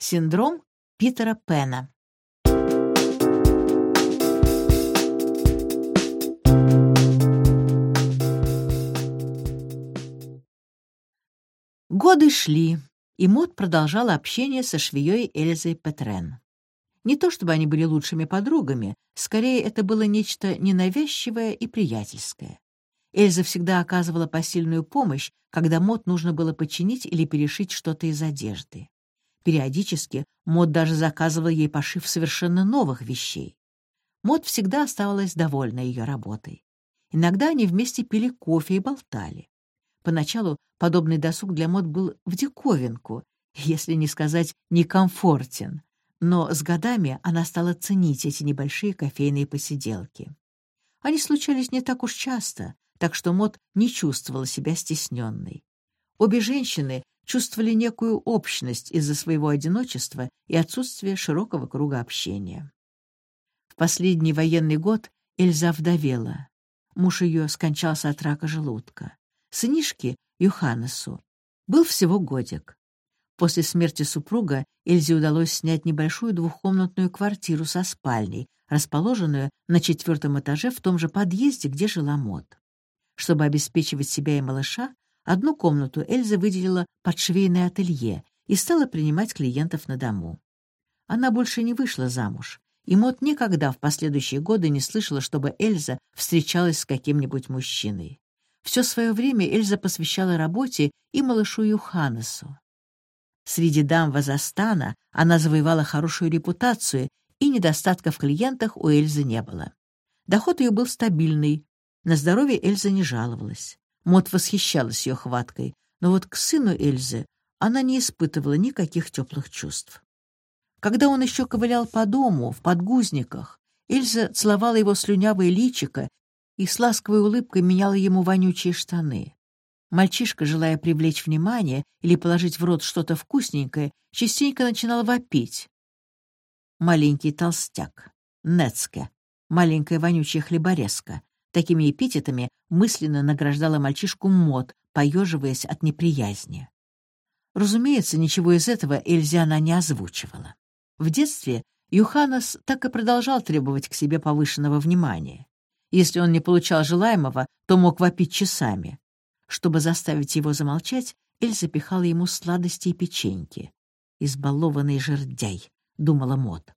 Синдром Питера Пэна. Годы шли, и Мот продолжала общение со швеей Эльзой Петрен. Не то чтобы они были лучшими подругами, скорее это было нечто ненавязчивое и приятельское. Эльза всегда оказывала посильную помощь, когда Мот нужно было починить или перешить что-то из одежды. Периодически Мод даже заказывал ей пошив совершенно новых вещей. Мод всегда оставалась довольна ее работой. Иногда они вместе пили кофе и болтали. Поначалу подобный досуг для Мод был в диковинку, если не сказать некомфортен, но с годами она стала ценить эти небольшие кофейные посиделки. Они случались не так уж часто, так что Мод не чувствовала себя стесненной. Обе женщины чувствовали некую общность из-за своего одиночества и отсутствия широкого круга общения. В последний военный год Эльза вдовела. Муж ее скончался от рака желудка. Сынишке, Юханесу, был всего годик. После смерти супруга Эльзе удалось снять небольшую двухкомнатную квартиру со спальней, расположенную на четвертом этаже в том же подъезде, где жила Мод. Чтобы обеспечивать себя и малыша, Одну комнату Эльза выделила под швейное ателье и стала принимать клиентов на дому. Она больше не вышла замуж, и Мот никогда в последующие годы не слышала, чтобы Эльза встречалась с каким-нибудь мужчиной. Все свое время Эльза посвящала работе и малышу Юханесу. Среди дам Вазастана она завоевала хорошую репутацию, и недостатков в клиентах у Эльзы не было. Доход ее был стабильный, на здоровье Эльза не жаловалась. Мот восхищалась ее хваткой, но вот к сыну Эльзы она не испытывала никаких теплых чувств. Когда он еще ковылял по дому, в подгузниках, Эльза целовала его слюнявое личико и с ласковой улыбкой меняла ему вонючие штаны. Мальчишка, желая привлечь внимание или положить в рот что-то вкусненькое, частенько начинал вопить. Маленький толстяк, Нецке, маленькая вонючая хлеборезка, Такими эпитетами мысленно награждала мальчишку Мод, поеживаясь от неприязни. Разумеется, ничего из этого Эльзиана не озвучивала. В детстве Юханас так и продолжал требовать к себе повышенного внимания. Если он не получал желаемого, то мог вопить часами. Чтобы заставить его замолчать, Эльза пихала ему сладости и печеньки. «Избалованный жердяй», — думала Мот.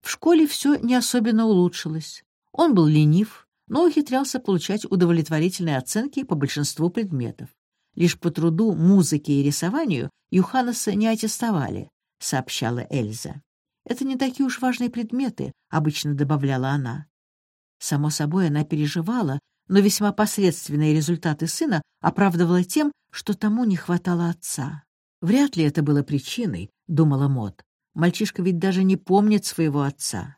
В школе все не особенно улучшилось. Он был ленив, но ухитрялся получать удовлетворительные оценки по большинству предметов. Лишь по труду, музыке и рисованию Юханаса не аттестовали, сообщала Эльза. Это не такие уж важные предметы, обычно добавляла она. Само собой, она переживала, но весьма посредственные результаты сына оправдывала тем, что тому не хватало отца. Вряд ли это было причиной, думала Мот. Мальчишка ведь даже не помнит своего отца.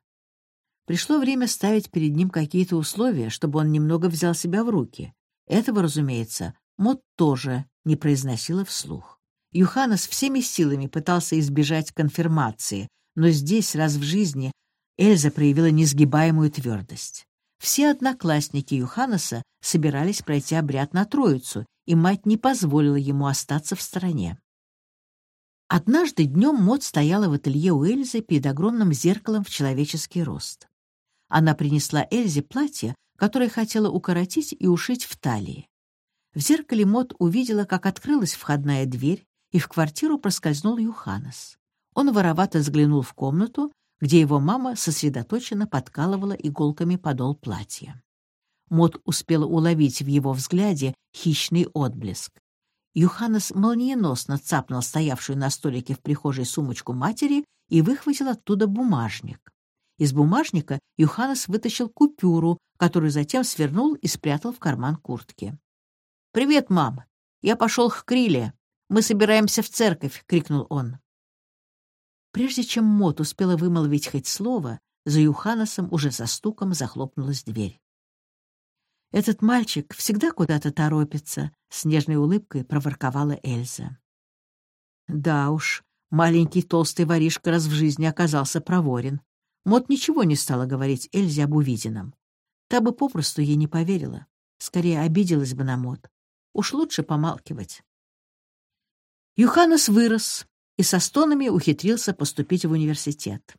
Пришло время ставить перед ним какие-то условия, чтобы он немного взял себя в руки. Этого, разумеется, Мот тоже не произносила вслух. Юханас всеми силами пытался избежать конфирмации, но здесь раз в жизни Эльза проявила несгибаемую твердость. Все одноклассники Юханаса собирались пройти обряд на Троицу, и мать не позволила ему остаться в стороне. Однажды днем Мот стояла в ателье у Эльзы перед огромным зеркалом в человеческий рост. Она принесла Эльзе платье, которое хотела укоротить и ушить в талии. В зеркале Мот увидела, как открылась входная дверь, и в квартиру проскользнул Юханес. Он воровато взглянул в комнату, где его мама сосредоточенно подкалывала иголками подол платья. Мот успела уловить в его взгляде хищный отблеск. Юханес молниеносно цапнул стоявшую на столике в прихожей сумочку матери и выхватил оттуда бумажник. Из бумажника Юханес вытащил купюру, которую затем свернул и спрятал в карман куртки. «Привет, мам! Я пошел к Криле. Мы собираемся в церковь!» — крикнул он. Прежде чем Мот успела вымолвить хоть слово, за Юханесом уже со стуком захлопнулась дверь. «Этот мальчик всегда куда-то торопится», — с нежной улыбкой проворковала Эльза. Да уж, маленький толстый воришка раз в жизни оказался проворен. Мот ничего не стала говорить Эльзе об увиденном. Та бы попросту ей не поверила. Скорее, обиделась бы на Мот. Уж лучше помалкивать. Юханес вырос. и со стонами ухитрился поступить в университет.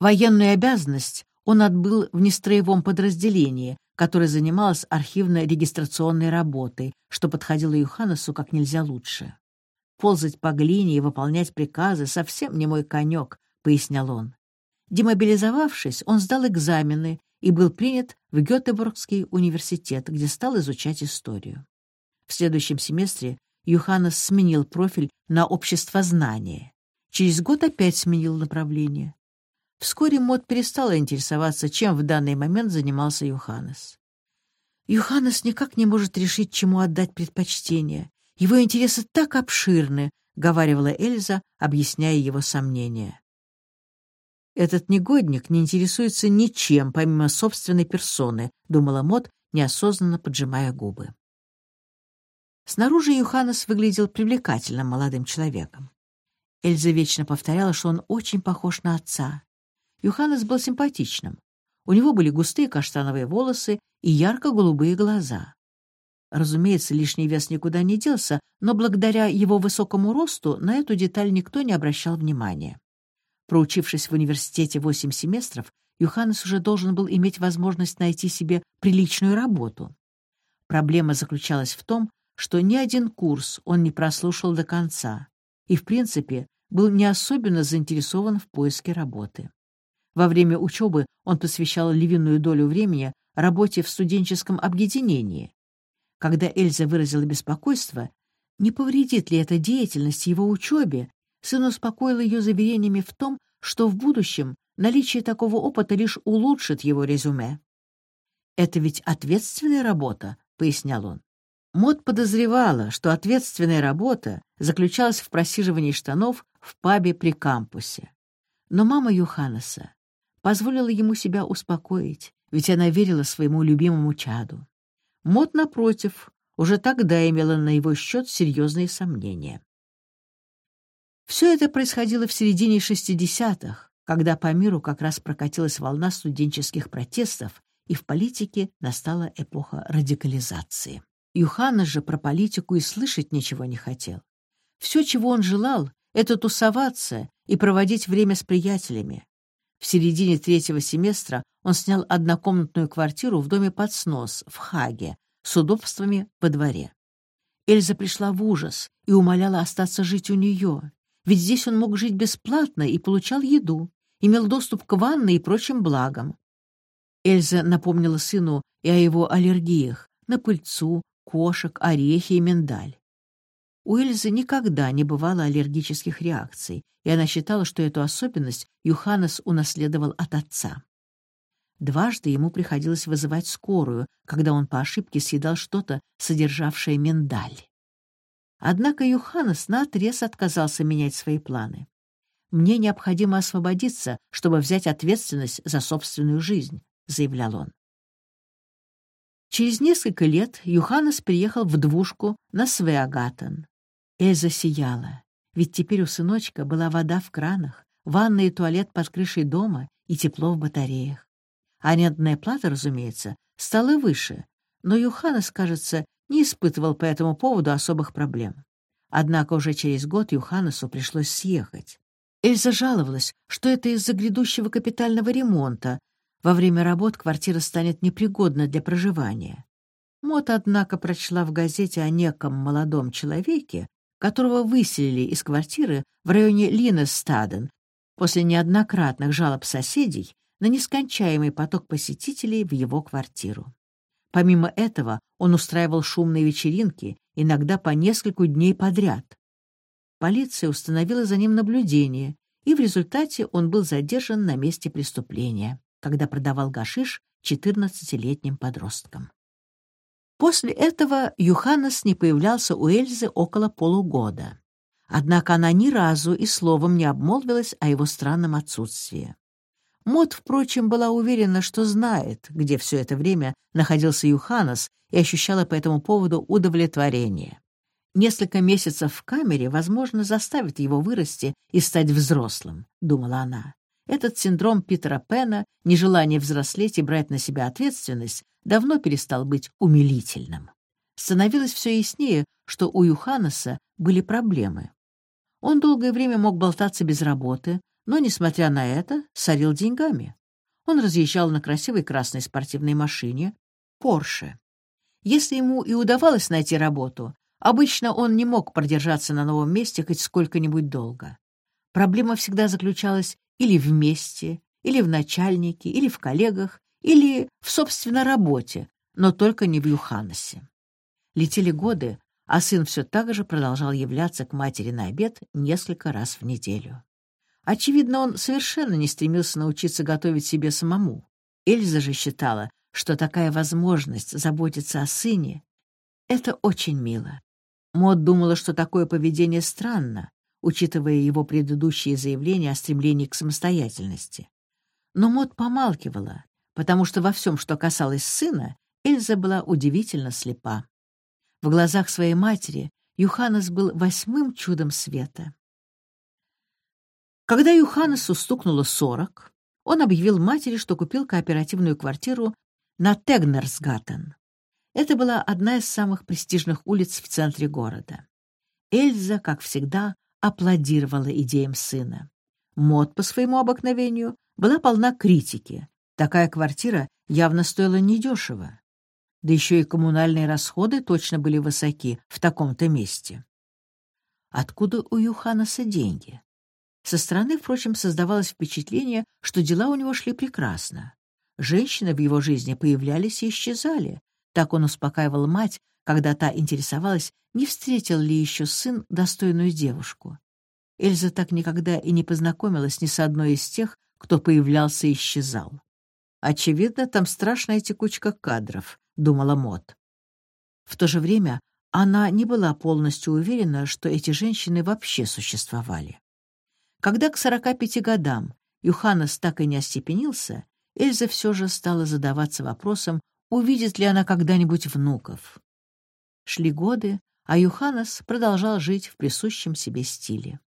Военную обязанность он отбыл в нестроевом подразделении, которое занималось архивно-регистрационной работой, что подходило Юханесу как нельзя лучше. «Ползать по глине и выполнять приказы совсем не мой конек», — пояснял он. Демобилизовавшись, он сдал экзамены и был принят в Гетеборгский университет, где стал изучать историю. В следующем семестре Юханес сменил профиль на обществознание. Через год опять сменил направление. Вскоре Мот перестала интересоваться, чем в данный момент занимался Юханес. Юханес никак не может решить, чему отдать предпочтение. Его интересы так обширны, — говаривала Эльза, объясняя его сомнения. «Этот негодник не интересуется ничем, помимо собственной персоны», — думала Мот, неосознанно поджимая губы. Снаружи Юханес выглядел привлекательным молодым человеком. Эльза вечно повторяла, что он очень похож на отца. Юханес был симпатичным. У него были густые каштановые волосы и ярко-голубые глаза. Разумеется, лишний вес никуда не делся, но благодаря его высокому росту на эту деталь никто не обращал внимания. Проучившись в университете восемь семестров, Юханес уже должен был иметь возможность найти себе приличную работу. Проблема заключалась в том, что ни один курс он не прослушал до конца и, в принципе, был не особенно заинтересован в поиске работы. Во время учебы он посвящал львиную долю времени работе в студенческом объединении. Когда Эльза выразила беспокойство, не повредит ли эта деятельность его учебе, сын успокоил ее заверениями в том, что в будущем наличие такого опыта лишь улучшит его резюме. «Это ведь ответственная работа», — пояснял он. Мод подозревала, что ответственная работа заключалась в просиживании штанов в пабе при кампусе. Но мама Юханеса позволила ему себя успокоить, ведь она верила своему любимому чаду. Мот, напротив, уже тогда имела на его счет серьезные сомнения. Все это происходило в середине 60-х, когда по миру как раз прокатилась волна студенческих протестов, и в политике настала эпоха радикализации. Юханна же про политику и слышать ничего не хотел. Все, чего он желал, — это тусоваться и проводить время с приятелями. В середине третьего семестра он снял однокомнатную квартиру в доме под снос в Хаге с удобствами во дворе. Эльза пришла в ужас и умоляла остаться жить у нее, ведь здесь он мог жить бесплатно и получал еду, имел доступ к ванной и прочим благам. Эльза напомнила сыну и о его аллергиях на пыльцу, кошек, орехи и миндаль. У Эльзы никогда не бывало аллергических реакций, и она считала, что эту особенность Юханес унаследовал от отца. Дважды ему приходилось вызывать скорую, когда он по ошибке съедал что-то, содержавшее миндаль. Однако Юханес наотрез отказался менять свои планы. «Мне необходимо освободиться, чтобы взять ответственность за собственную жизнь», — заявлял он. Через несколько лет Юханес приехал в двушку на Свеагатен. Эльза сияла, ведь теперь у сыночка была вода в кранах, ванна и туалет под крышей дома и тепло в батареях. Арендная плата, разумеется, стала выше, но Юханес, кажется, не испытывал по этому поводу особых проблем. Однако уже через год Юханесу пришлось съехать. Эльза жаловалась, что это из-за грядущего капитального ремонта. Во время работ квартира станет непригодна для проживания. Мот, однако, прочла в газете о неком молодом человеке, которого выселили из квартиры в районе Линестаден после неоднократных жалоб соседей на нескончаемый поток посетителей в его квартиру. Помимо этого, он устраивал шумные вечеринки, иногда по нескольку дней подряд. Полиция установила за ним наблюдение, и в результате он был задержан на месте преступления, когда продавал гашиш 14-летним подросткам. После этого Юханес не появлялся у Эльзы около полугода. Однако она ни разу и словом не обмолвилась о его странном отсутствии. Мот, впрочем, была уверена, что знает, где все это время находился Юханес и ощущала по этому поводу удовлетворение. Несколько месяцев в камере, возможно, заставит его вырасти и стать взрослым, — думала она. Этот синдром Питера Пена, нежелание взрослеть и брать на себя ответственность, давно перестал быть умилительным. Становилось все яснее, что у Юханеса были проблемы. Он долгое время мог болтаться без работы, но, несмотря на это, сорил деньгами. Он разъезжал на красивой красной спортивной машине «Порше». Если ему и удавалось найти работу, обычно он не мог продержаться на новом месте хоть сколько-нибудь долго. Проблема всегда заключалась или в месте, или в начальнике, или в коллегах, или в, собственно, работе, но только не в Юханосе. Летели годы, а сын все так же продолжал являться к матери на обед несколько раз в неделю. Очевидно, он совершенно не стремился научиться готовить себе самому. Эльза же считала, что такая возможность заботиться о сыне — это очень мило. Мод думала, что такое поведение странно, учитывая его предыдущие заявления о стремлении к самостоятельности. Но Мод помалкивала, потому что во всем, что касалось сына, Эльза была удивительно слепа. В глазах своей матери Юханес был восьмым чудом света. Когда Юханесу стукнуло сорок, он объявил матери, что купил кооперативную квартиру на Тегнерсгаттен. Это была одна из самых престижных улиц в центре города. Эльза, как всегда, аплодировала идеям сына. Мод, по своему обыкновению, была полна критики. Такая квартира явно стоила недешево да еще и коммунальные расходы точно были высоки в таком-то месте. Откуда у Юханаса деньги? Со стороны, впрочем, создавалось впечатление, что дела у него шли прекрасно. Женщины в его жизни появлялись и исчезали. Так он успокаивал мать, когда та интересовалась, не встретил ли еще сын достойную девушку. Эльза так никогда и не познакомилась ни с одной из тех, кто появлялся и исчезал. Очевидно, там страшная текучка кадров, думала Мот. В то же время она не была полностью уверена, что эти женщины вообще существовали. Когда к 45 годам Юханес так и не остепенился, Эльза все же стала задаваться вопросом, увидит ли она когда-нибудь внуков. Шли годы, а Юханес продолжал жить в присущем себе стиле.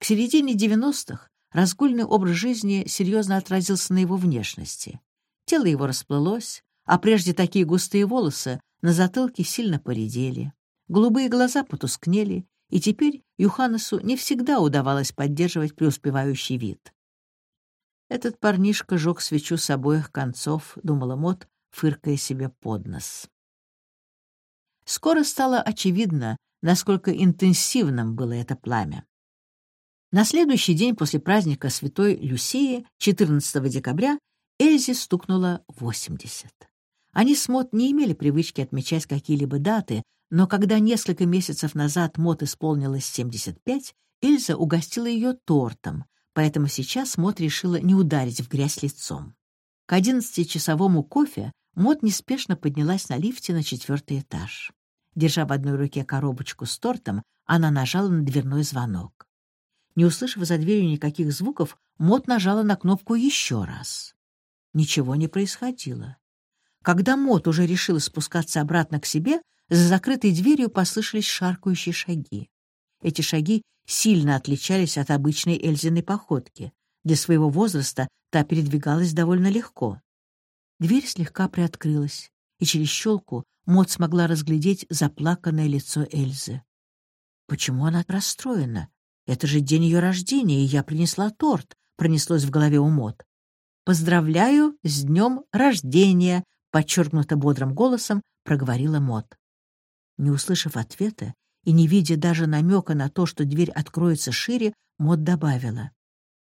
К середине 90-х разгульный образ жизни серьезно отразился на его внешности. Тело его расплылось, а прежде такие густые волосы на затылке сильно поредели. Голубые глаза потускнели, и теперь Юханесу не всегда удавалось поддерживать преуспевающий вид. «Этот парнишка жег свечу с обоих концов», — думала Мот, фыркая себе под нос. Скоро стало очевидно, насколько интенсивным было это пламя. На следующий день после праздника Святой Люсии, 14 декабря, Эльзе стукнуло 80. Они с Мот не имели привычки отмечать какие-либо даты, но когда несколько месяцев назад Мот исполнилось 75, Эльза угостила ее тортом, поэтому сейчас Мот решила не ударить в грязь лицом. К одиннадцатичасовому кофе Мот неспешно поднялась на лифте на четвертый этаж. Держа в одной руке коробочку с тортом, она нажала на дверной звонок. Не услышав за дверью никаких звуков, Мот нажала на кнопку еще раз. Ничего не происходило. Когда Мот уже решила спускаться обратно к себе, за закрытой дверью послышались шаркающие шаги. Эти шаги сильно отличались от обычной Эльзиной походки. Для своего возраста та передвигалась довольно легко. Дверь слегка приоткрылась, и через щелку Мот смогла разглядеть заплаканное лицо Эльзы. Почему она расстроена? Это же день ее рождения, и я принесла торт, пронеслось в голове у Мот. «Поздравляю с днем рождения!» подчеркнуто бодрым голосом проговорила Мот. Не услышав ответа и не видя даже намека на то, что дверь откроется шире, Мот добавила.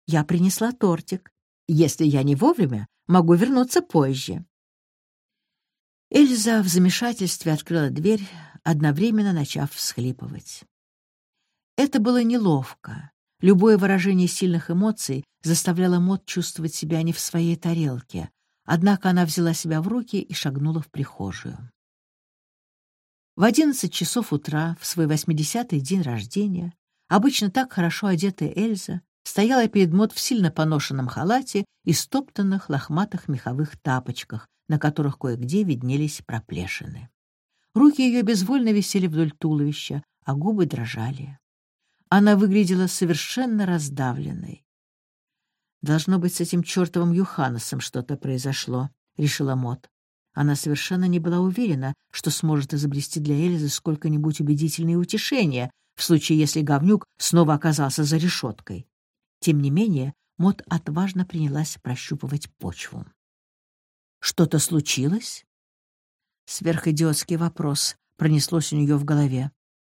«Я принесла тортик. Если я не вовремя, могу вернуться позже». Эльза в замешательстве открыла дверь, одновременно начав всхлипывать. Это было неловко. Любое выражение сильных эмоций заставляло Мот чувствовать себя не в своей тарелке, Однако она взяла себя в руки и шагнула в прихожую. В одиннадцать часов утра, в свой восьмидесятый день рождения, обычно так хорошо одетая Эльза стояла перед Мот в сильно поношенном халате и стоптанных лохматых меховых тапочках, на которых кое-где виднелись проплешины. Руки ее безвольно висели вдоль туловища, а губы дрожали. Она выглядела совершенно раздавленной. «Должно быть, с этим чертовым Юханесом что-то произошло», — решила Мот. Она совершенно не была уверена, что сможет изобрести для Эльзы сколько-нибудь убедительное утешение, в случае, если говнюк снова оказался за решеткой. Тем не менее, Мот отважно принялась прощупывать почву. «Что-то случилось?» Сверхидиотский вопрос пронеслось у нее в голове.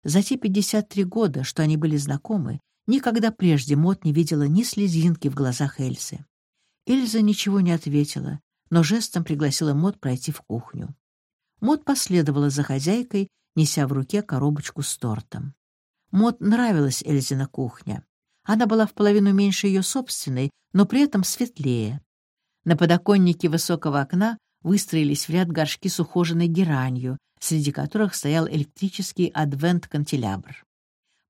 За те 53 года, что они были знакомы, никогда прежде Мот не видела ни слезинки в глазах Эльзы. Эльза ничего не ответила, но жестом пригласила Мот пройти в кухню. Мот последовала за хозяйкой, неся в руке коробочку с тортом. Мот нравилась Эльзина кухня. Она была в половину меньше ее собственной, но при этом светлее. На подоконнике высокого окна выстроились в ряд горшки с ухоженной геранью, среди которых стоял электрический адвент-канделябр.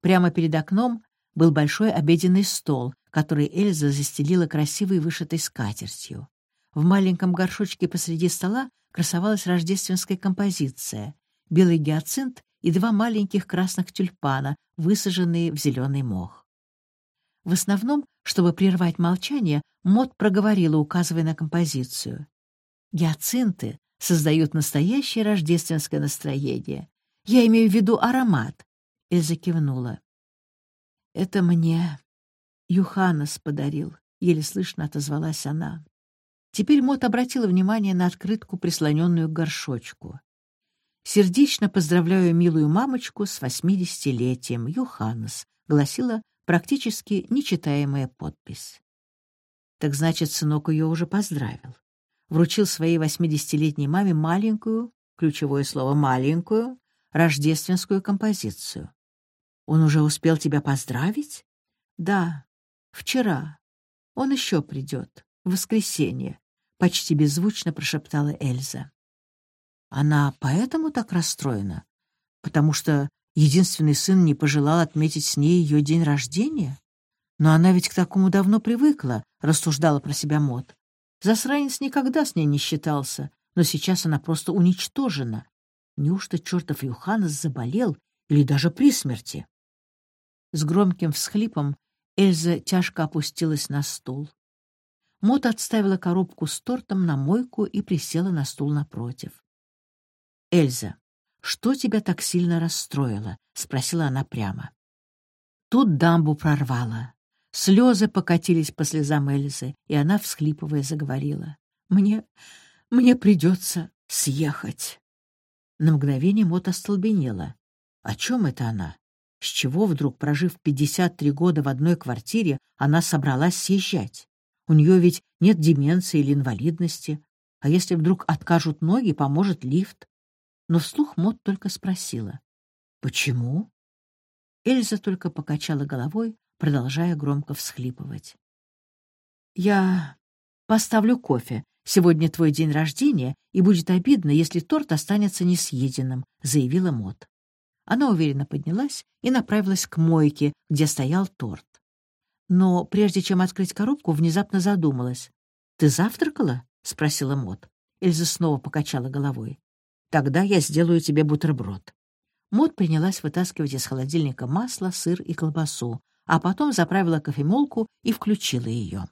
Прямо перед окном был большой обеденный стол, который Эльза застелила красивой вышитой скатертью. В маленьком горшочке посреди стола красовалась рождественская композиция — белый гиацинт и два маленьких красных тюльпана, высаженные в зеленый мох. В основном, чтобы прервать молчание, Мот проговорила, указывая на композицию. Гиацинты создают настоящее рождественское настроение. Я имею в виду аромат. Эльза кивнула. Это мне Юханас подарил, еле слышно отозвалась она. Теперь Мот обратила внимание на открытку, прислоненную к горшочку. «Сердечно поздравляю милую мамочку с восьмидесятилетием, Юханас», — гласила практически нечитаемая подпись. Так значит, сынок ее уже поздравил вручил своей восьмидесятилетней маме маленькую, ключевое слово «маленькую», рождественскую композицию. «Он уже успел тебя поздравить?» «Да, вчера. Он еще придет. В воскресенье», — почти беззвучно прошептала Эльза. Она поэтому так расстроена? Потому что единственный сын не пожелал отметить с ней ее день рождения? Но она ведь к такому давно привыкла, рассуждала про себя Мот. Засранец никогда с ней не считался, но сейчас она просто уничтожена. Неужто чертов Юханес заболел или даже при смерти? С громким всхлипом Эльза тяжко опустилась на стул. Мот отставила коробку с тортом на мойку и присела на стул напротив. «Эльза, что тебя так сильно расстроило?» — спросила она прямо. Тут дамбу прорвало. Слезы покатились по слезам Эльзы, и она, всхлипывая, заговорила. «Мне... мне придется съехать». На мгновение Мот остолбенела. О чем это она? С чего вдруг, прожив 53 года в одной квартире, она собралась съезжать? У нее ведь нет деменции или инвалидности. А если вдруг откажут ноги, поможет лифт? Но вслух Мот только спросила. «Почему?» Эльза только покачала головой, продолжая громко всхлипывать. «Я поставлю кофе. Сегодня твой день рождения, и будет обидно, если торт останется несъеденным», — заявила Мот. Она уверенно поднялась и направилась к мойке, где стоял торт. Но прежде чем открыть коробку, внезапно задумалась. «Ты завтракала?» — спросила Мот. Эльза снова покачала головой. «Тогда я сделаю тебе бутерброд». Мот принялась вытаскивать из холодильника масло, сыр и колбасу, а потом заправила кофемолку и включила ее.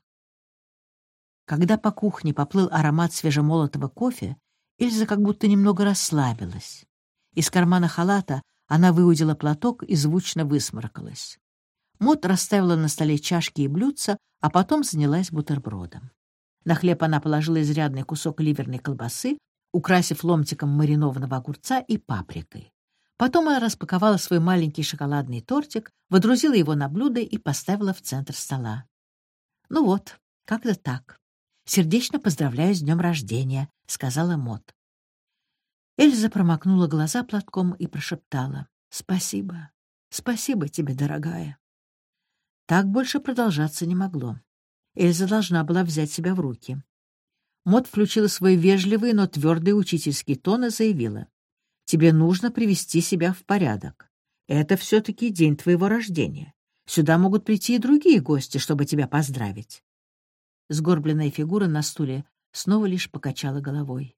Когда по кухне поплыл аромат свежемолотого кофе, Эльза как будто немного расслабилась. Из кармана халата она выудила платок и звучно высморкалась. Мот расставила на столе чашки и блюдца, а потом занялась бутербродом. На хлеб она положила изрядный кусок ливерной колбасы, украсив ломтиком маринованного огурца и паприкой. Потом она распаковала свой маленький шоколадный тортик, водрузила его на блюдо и поставила в центр стола. «Ну вот, как-то так. Сердечно поздравляю с днем рождения», — сказала Мот. Эльза промокнула глаза платком и прошептала. «Спасибо. Спасибо тебе, дорогая». Так больше продолжаться не могло. Эльза должна была взять себя в руки. Мот включила свой вежливый, но твердый учительский тон и заявила. Тебе нужно привести себя в порядок. Это все-таки день твоего рождения. Сюда могут прийти и другие гости, чтобы тебя поздравить. Сгорбленная фигура на стуле снова лишь покачала головой.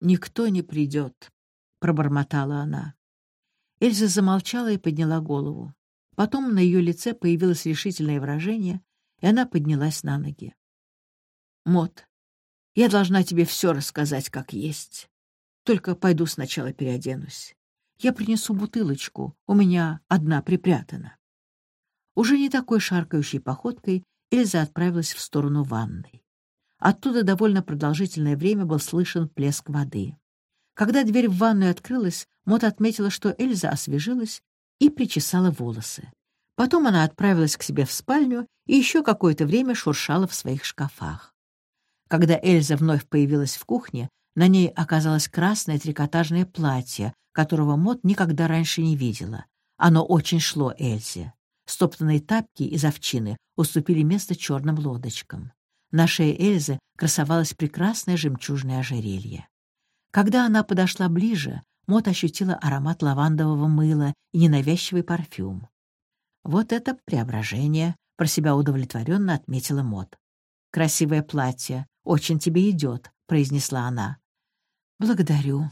«Никто не придет», — пробормотала она. Эльза замолчала и подняла голову. Потом на ее лице появилось решительное выражение, и она поднялась на ноги. «Мот, я должна тебе все рассказать как есть. Только пойду сначала переоденусь. Я принесу бутылочку, у меня одна припрятана». Уже не такой шаркающей походкой Эльза отправилась в сторону ванной. Оттуда довольно продолжительное время был слышен плеск воды. Когда дверь в ванную открылась, Мот отметила, что Эльза освежилась и причесала волосы. Потом она отправилась к себе в спальню и еще какое-то время шуршала в своих шкафах. Когда Эльза вновь появилась в кухне, на ней оказалось красное трикотажное платье, которого Мот никогда раньше не видела. Оно очень шло Эльзе. Стоптанные тапки из овчины уступили место черным лодочкам. На шее Эльзы красовалось прекрасное жемчужное ожерелье. Когда она подошла ближе, Мот ощутила аромат лавандового мыла и ненавязчивый парфюм. «Вот это преображение!» — про себя удовлетворенно отметила Мот. «Красивое платье, очень тебе идет», — произнесла она. «Благодарю».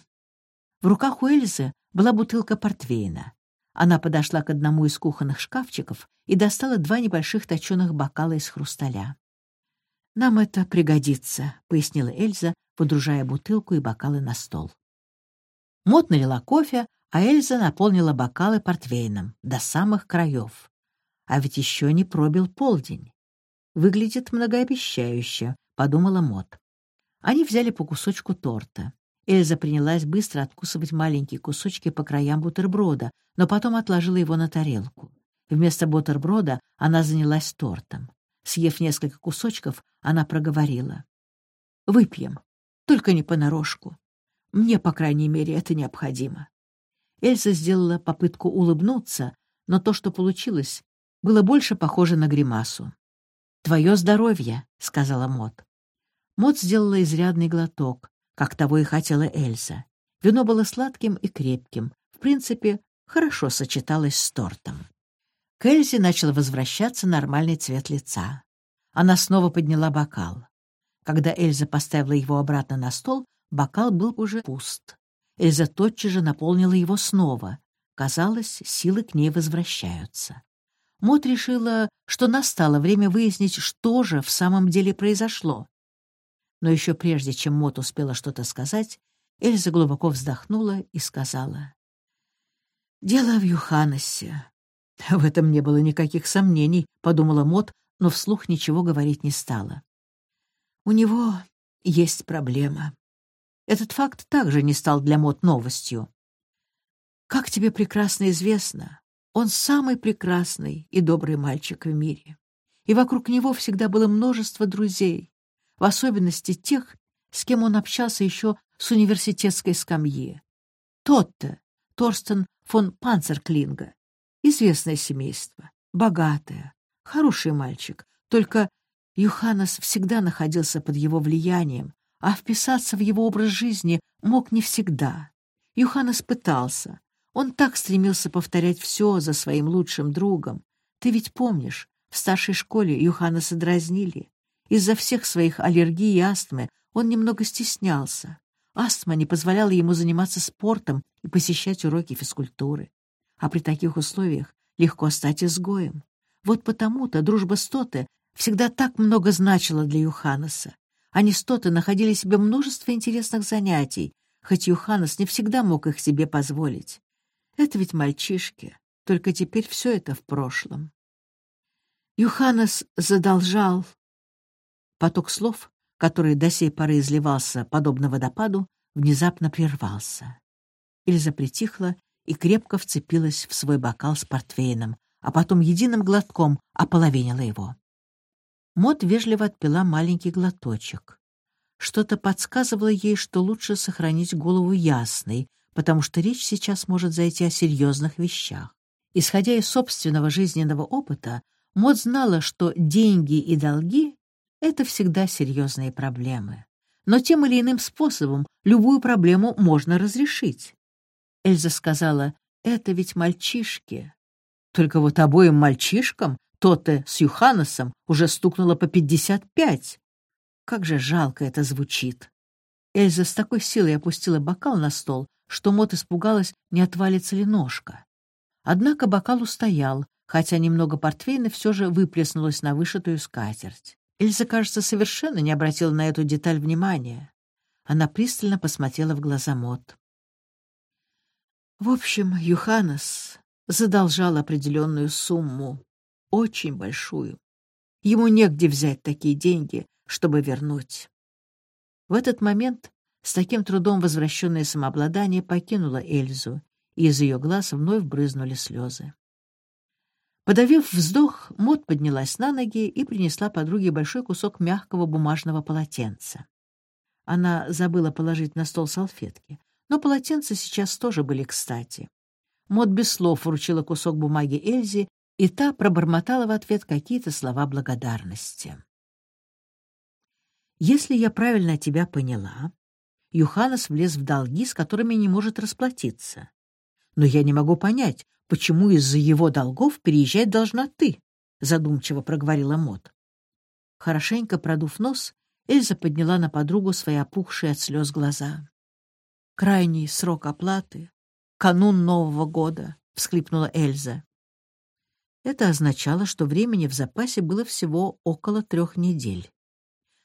В руках у Эльзы была бутылка портвейна. Она подошла к одному из кухонных шкафчиков и достала два небольших точеных бокала из хрусталя. «Нам это пригодится», — пояснила Эльза, подружая бутылку и бокалы на стол. Мот налила кофе, а Эльза наполнила бокалы портвейном до самых краев. А ведь еще не пробил полдень. Выглядит многообещающе, подумала Мот. Они взяли по кусочку торта. Эльза принялась быстро откусывать маленькие кусочки по краям бутерброда, но потом отложила его на тарелку. Вместо бутерброда она занялась тортом. Съев несколько кусочков, она проговорила. «Выпьем, только не понарошку. Мне, по крайней мере, это необходимо». Эльза сделала попытку улыбнуться, но то, что получилось, было больше похоже на гримасу. «Твое здоровье», — сказала Мот. Мот сделала изрядный глоток, как того и хотела Эльза. Вино было сладким и крепким, в принципе, хорошо сочеталось с тортом. К Эльзе начал возвращаться нормальный цвет лица. Она снова подняла бокал. Когда Эльза поставила его обратно на стол, бокал был уже пуст. Эльза тотчас же наполнила его снова. Казалось, силы к ней возвращаются. Мот решила, что настало время выяснить, что же в самом деле произошло. Но еще прежде, чем Мот успела что-то сказать, Эльза глубоко вздохнула и сказала. «Дело в Юханосе». В этом не было никаких сомнений, подумала Мот, но вслух ничего говорить не стала. У него есть проблема. Этот факт также не стал для Мот новостью. Как тебе прекрасно известно, он самый прекрасный и добрый мальчик в мире. И вокруг него всегда было множество друзей, в особенности тех, с кем он общался еще с университетской скамьи. Тот-то, Торстен фон Панцерклинга, известное семейство, богатое, хороший мальчик, только Юханес всегда находился под его влиянием, а вписаться в его образ жизни мог не всегда. Юханес пытался. Он так стремился повторять все за своим лучшим другом. Ты ведь помнишь, в старшей школе Юханеса дразнили. Из-за всех своих аллергий и астмы он немного стеснялся. Астма не позволяла ему заниматься спортом и посещать уроки физкультуры. А при таких условиях легко стать изгоем. Вот потому-то дружба с Тоте всегда так много значила для Юханеса. Они с Тоте находили себе множество интересных занятий, хоть Юханес не всегда мог их себе позволить. Это ведь мальчишки, только теперь все это в прошлом. Юханес задолжал, Поток слов, который до сей поры изливался, подобно водопаду, внезапно прервался. Эльза притихла и крепко вцепилась в свой бокал с портвейном, а потом единым глотком ополовинила его. Мот вежливо отпила маленький глоточек. Что-то подсказывало ей, что лучше сохранить голову ясной, потому что речь сейчас может зайти о серьезных вещах. Исходя из собственного жизненного опыта, Мот знала, что деньги и долги это всегда серьезные проблемы. Но тем или иным способом любую проблему можно разрешить. Эльза сказала, это ведь мальчишки. Только вот обоим мальчишкам, то-то с Юханесом, уже стукнуло по пятьдесят пять. Как же жалко это звучит. Эльза с такой силой опустила бокал на стол, что Мот испугалась, не отвалится ли ножка. Однако бокал устоял, хотя немного портвейна все же выплеснулось на вышитую скатерть. Эльза, кажется, совершенно не обратила на эту деталь внимания. Она пристально посмотрела в глаза Мот. В общем, Юханес задолжал определенную сумму, очень большую. Ему негде взять такие деньги, чтобы вернуть. В этот момент с таким трудом возвращенное самообладание покинуло Эльзу, и из ее глаз вновь брызнули слезы. Подавив вздох, Мот поднялась на ноги и принесла подруге большой кусок мягкого бумажного полотенца. Она забыла положить на стол салфетки, но полотенца сейчас тоже были кстати. Мот без слов вручила кусок бумаги Эльзе, и та пробормотала в ответ какие-то слова благодарности. «Если я правильно тебя поняла, Юханес влез в долги, с которыми не может расплатиться. Но я не могу понять, почему из-за его долгов переезжать должна ты, — задумчиво проговорила Мот. Хорошенько продув нос, Эльза подняла на подругу свои опухшие от слез глаза. «Крайний срок оплаты. Канун Нового года», — всхлипнула Эльза. Это означало, что времени в запасе было всего около трех недель.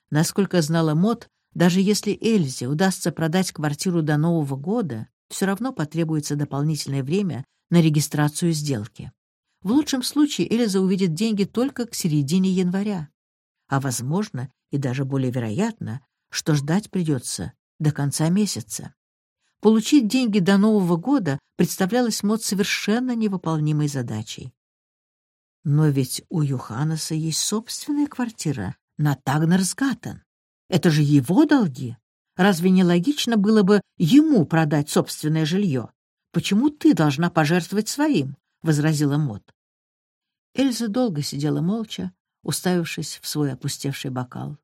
Насколько знала Мот, даже если Эльзе удастся продать квартиру до Нового года, все равно потребуется дополнительное время на регистрацию сделки. В лучшем случае Эльза увидит деньги только к середине января. А, возможно, и даже более вероятно, что ждать придется до конца месяца. Получить деньги до Нового года представлялось Мод совершенно невыполнимой задачей. Но ведь у Юханаса есть собственная квартира на Тагнерсгаттен. Это же его долги. Разве не логично было бы ему продать собственное жилье? Почему ты должна пожертвовать своим? — возразила Мот. Эльза долго сидела молча, уставившись в свой опустевший бокал.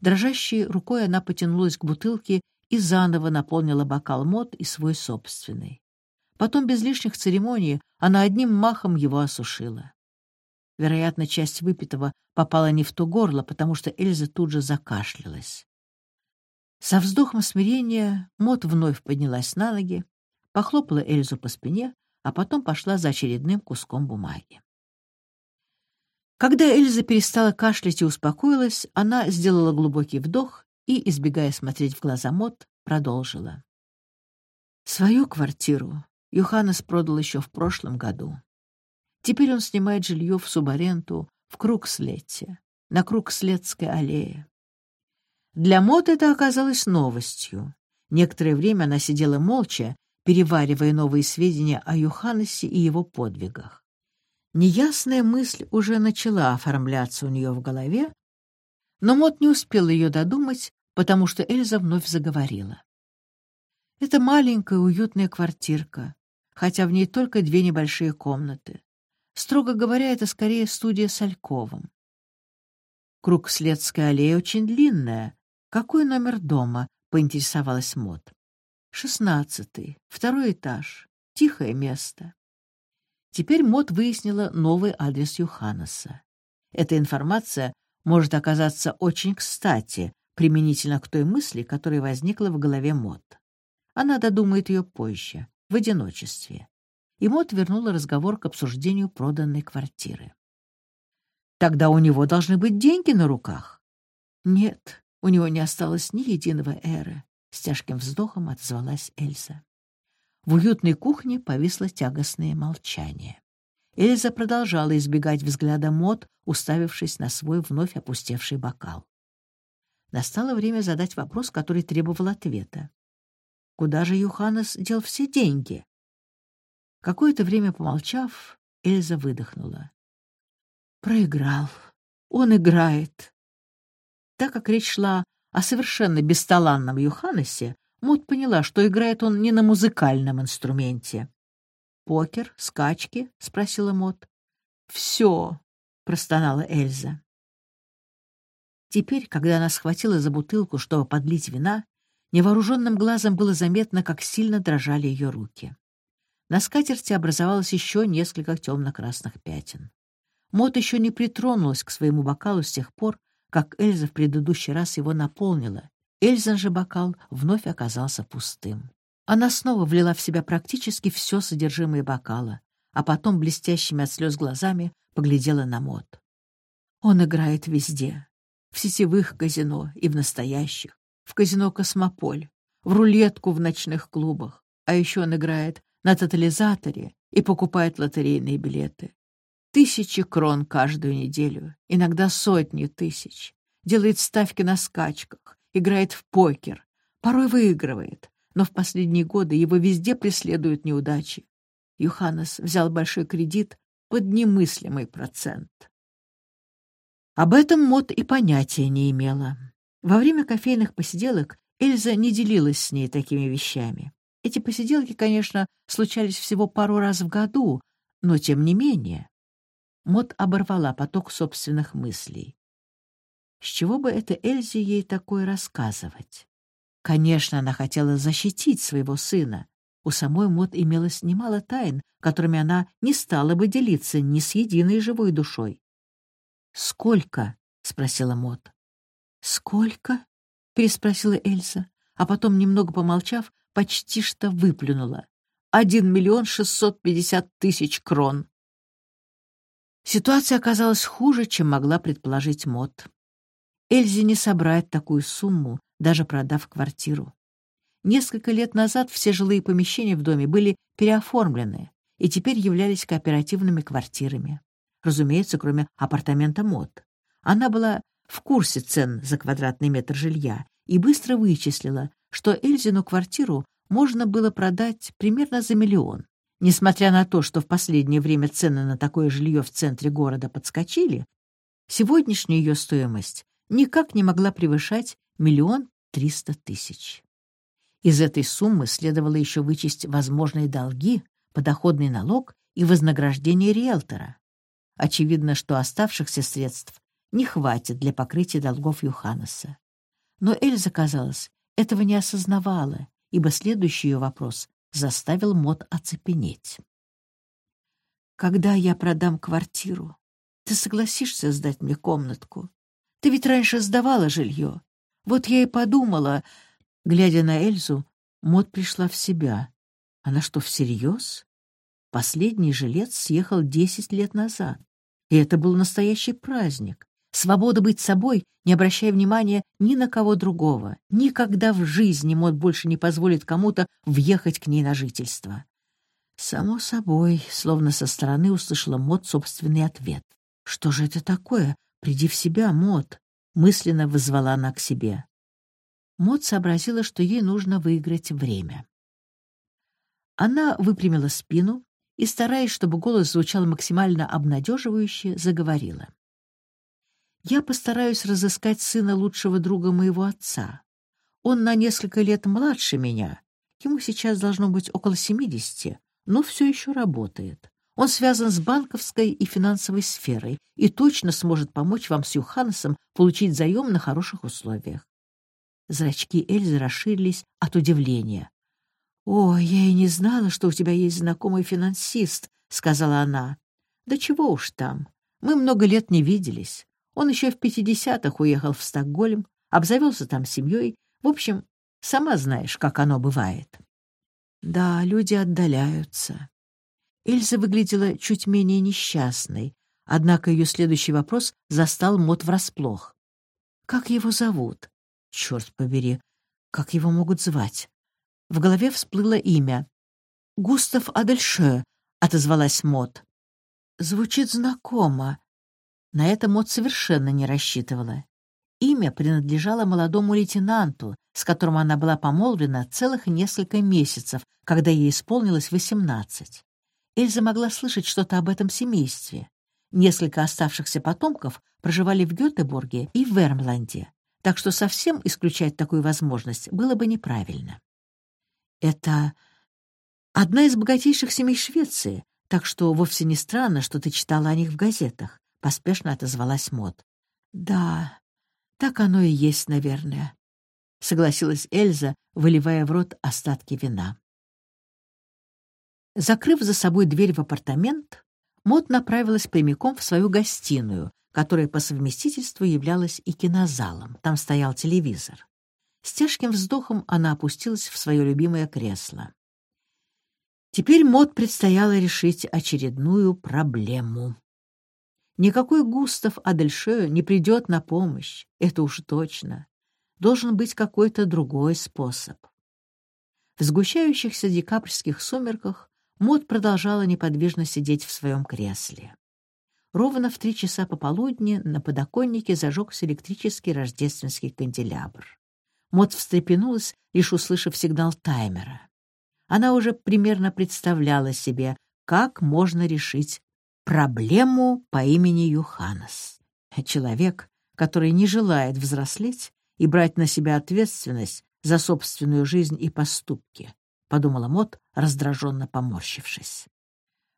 Дрожащей рукой она потянулась к бутылке и заново наполнила бокал Мот и свой собственный. Потом, без лишних церемоний, она одним махом его осушила. Вероятно, часть выпитого попала не в то горло, потому что Эльза тут же закашлялась. Со вздохом смирения Мот вновь поднялась на ноги, похлопала Эльзу по спине, а потом пошла за очередным куском бумаги. Когда Эльза перестала кашлять и успокоилась, она сделала глубокий вдох и, избегая смотреть в глаза Мот, продолжила. Свою квартиру Юханес продал еще в прошлом году. Теперь он снимает жилье в субаренду в Крукслете, на Крукслетской аллее. Для Мот это оказалось новостью. Некоторое время она сидела молча, переваривая новые сведения о Юханесе и его подвигах. Неясная мысль уже начала оформляться у нее в голове, но Мот не успел ее додумать, потому что Эльза вновь заговорила. Это маленькая уютная квартирка, хотя в ней только две небольшие комнаты. Строго говоря, это скорее студия с Альковым. Круг Следской аллеи очень длинная. Какой номер дома? — поинтересовалась Мот. Шестнадцатый, второй этаж. Тихое место. Теперь Мот выяснила новый адрес Юханаса. Эта информация может оказаться очень кстати, применительно к той мысли, которая возникла в голове Мот. Она додумает ее позже, в одиночестве и Мот вернула разговор к обсуждению проданной квартиры. «Тогда у него должны быть деньги на руках». «Нет, у него не осталось ни единого эры», — с тяжким вздохом отозвалась Эльза. В уютной кухне повисло тягостное молчание. Эльза продолжала избегать взгляда Мот, уставившись на свой вновь опустевший бокал. Настало время задать вопрос, который требовал ответа. Куда же Юханес дел все деньги? Какое-то время помолчав, Эльза выдохнула. Проиграл. Он играет. Так как речь шла о совершенно бесталанном Юханесе, Мот поняла, что играет он не на музыкальном инструменте. «Покер? Скачки?» — спросила Мот. «Все», — простонала Эльза. Теперь, когда она схватила за бутылку, чтобы подлить вина, невооруженным глазом было заметно, как сильно дрожали ее руки. На скатерти образовалось еще несколько темно-красных пятен. Мот еще не притронулась к своему бокалу с тех пор, как Эльза в предыдущий раз его наполнила. Эльзан же бокал вновь оказался пустым. Она снова влила в себя практически все содержимое бокала, а потом блестящими от слез глазами поглядела на Мот. Он играет везде. В сетевых казино и в настоящих. В казино «Космополь», в рулетку в ночных клубах. А еще он играет на тотализаторе и покупает лотерейные билеты. Тысячи крон каждую неделю, иногда сотни тысяч. Делает ставки на скачках, играет в покер, порой выигрывает, но в последние годы его везде преследуют неудачи. Юханес взял большой кредит под немыслимый процент. Об этом Мот и понятия не имела. Во время кофейных посиделок Эльза не делилась с ней такими вещами. Эти посиделки, конечно, случались всего пару раз в году, но тем не менее. Мот оборвала поток собственных мыслей. С чего бы это Эльзе ей такое рассказывать? Конечно, она хотела защитить своего сына. У самой Мот имелось немало тайн, которыми она не стала бы делиться ни с единой живой душой. «Сколько?» — спросила Мот. «Сколько?» — переспросила Эльза, а потом, немного помолчав, почти что выплюнула. «Один миллион шестьсот пятьдесят тысяч крон». Ситуация оказалась хуже, чем могла предположить Мот. Эльзе не собрать такую сумму, даже продав квартиру. Несколько лет назад все жилые помещения в доме были переоформлены и теперь являлись кооперативными квартирами разумеется, кроме апартамента мод. Она была в курсе цен за квадратный метр жилья и быстро вычислила, что Эльзину квартиру можно было продать примерно за миллион. Несмотря на то, что в последнее время цены на такое жилье в центре города подскочили, сегодняшняя ее стоимость никак не могла превышать миллион триста тысяч. Из этой суммы следовало еще вычесть возможные долги, подоходный налог и вознаграждение риэлтора. Очевидно, что оставшихся средств не хватит для покрытия долгов Юханеса. Но Эльза, казалось, этого не осознавала, ибо следующий ее вопрос заставил Мот оцепенеть. «Когда я продам квартиру, ты согласишься сдать мне комнатку? Ты ведь раньше сдавала жилье. Вот я и подумала...» Глядя на Эльзу, Мот пришла в себя. Она что, всерьез? Последний жилец съехал десять лет назад. И это был настоящий праздник. Свобода быть собой, не обращая внимания ни на кого другого. Никогда в жизни Мот больше не позволит кому-то въехать к ней на жительство. Само собой, словно со стороны услышала Мот собственный ответ. «Что же это такое? Приди в себя, Мот!» Мысленно вызвала она к себе. Мот сообразила, что ей нужно выиграть время. Она выпрямила спину, и, стараясь, чтобы голос звучал максимально обнадеживающе, заговорила. «Я постараюсь разыскать сына лучшего друга моего отца. Он на несколько лет младше меня. Ему сейчас должно быть около семидесяти, но все еще работает. Он связан с банковской и финансовой сферой и точно сможет помочь вам с Юханесом получить заем на хороших условиях. Зрачки Эльзы расширились от удивления. «О, я и не знала, что у тебя есть знакомый финансист», — сказала она. «Да чего уж там. Мы много лет не виделись. Он еще в пятидесятых уехал в Стокгольм, обзавелся там семьей. В общем, сама знаешь, как оно бывает». «Да, люди отдаляются». Эльза выглядела чуть менее несчастной, однако ее следующий вопрос застал Мот врасплох. «Как его зовут?» «Черт побери, как его могут звать?» В голове всплыло имя. «Густав Адельше», — отозвалась Мот. «Звучит знакомо». На это Мот совершенно не рассчитывала. Имя принадлежало молодому лейтенанту, с которым она была помолвлена целых несколько месяцев, когда ей исполнилось восемнадцать. Эльза могла слышать что-то об этом семействе. Несколько оставшихся потомков проживали в Гетеборге и в Вермланде, так что совсем исключать такую возможность было бы неправильно. Это одна из богатейших семей Швеции, так что вовсе не странно, что ты читала о них в газетах», — поспешно отозвалась Мот. «Да, так оно и есть, наверное», — согласилась Эльза, выливая в рот остатки вина. Закрыв за собой дверь в апартамент, Мот направилась прямиком в свою гостиную, которая по совместительству являлась и кинозалом. Там стоял телевизор. С тяжким вздохом она опустилась в свое любимое кресло. Теперь Мод предстояло решить очередную проблему. Никакой Густав Адельшею не придет на помощь, это уж точно. Должен быть какой-то другой способ. В сгущающихся декабрьских сумерках Мод продолжала неподвижно сидеть в своем кресле. Ровно в три часа пополудни на подоконнике зажегся электрический рождественский канделябр. Мод встрепенулась, лишь услышав сигнал таймера. Она уже примерно представляла себе, как можно решить проблему по имени Юханес. Человек, который не желает взрослеть и брать на себя ответственность за собственную жизнь и поступки, подумала Мот, раздраженно поморщившись.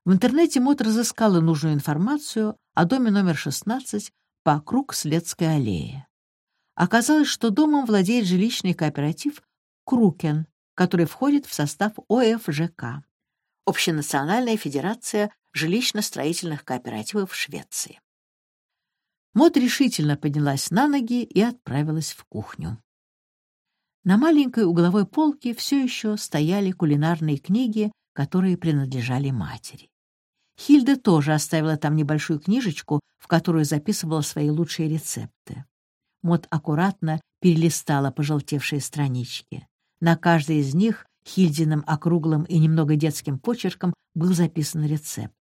В интернете Мот разыскала нужную информацию о доме номер 16 по Круг-Следской аллее. Оказалось, что домом владеет жилищный кооператив «Крукен», который входит в состав ОФЖК — Общенациональная федерация жилищно-строительных кооперативов Швеции. Мот решительно поднялась на ноги и отправилась в кухню. На маленькой угловой полке все еще стояли кулинарные книги, которые принадлежали матери. Хильда тоже оставила там небольшую книжечку, в которую записывала свои лучшие рецепты. Мот аккуратно перелистала пожелтевшие странички. На каждой из них Хильдиным округлым и немного детским почерком был записан рецепт.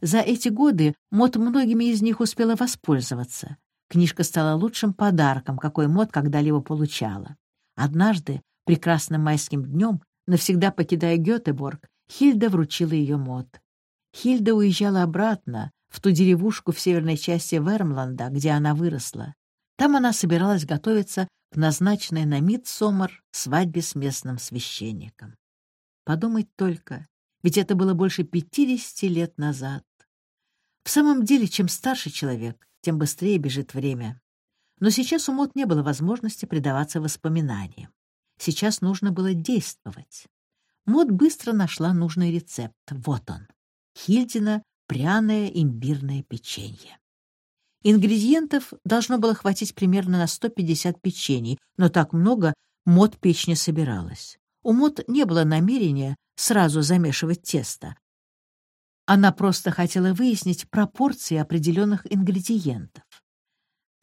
За эти годы Мот многими из них успела воспользоваться. Книжка стала лучшим подарком, какой Мот когда-либо получала. Однажды, прекрасным майским днем, навсегда покидая Гетеборг, Хильда вручила ее мод. Хильда уезжала обратно, в ту деревушку в северной части Вермланда, где она выросла. Там она собиралась готовиться к назначенной на Мидсомер свадьбе с местным священником. Подумать только, ведь это было больше пятидесяти лет назад. В самом деле, чем старше человек, тем быстрее бежит время. Но сейчас у Мот не было возможности предаваться воспоминаниям. Сейчас нужно было действовать. Мот быстро нашла нужный рецепт. Вот он. Хильдина пряное имбирное печенье. Ингредиентов должно было хватить примерно на 150 печений, но так много Мот печь не собиралась. У Мот не было намерения сразу замешивать тесто. Она просто хотела выяснить пропорции определенных ингредиентов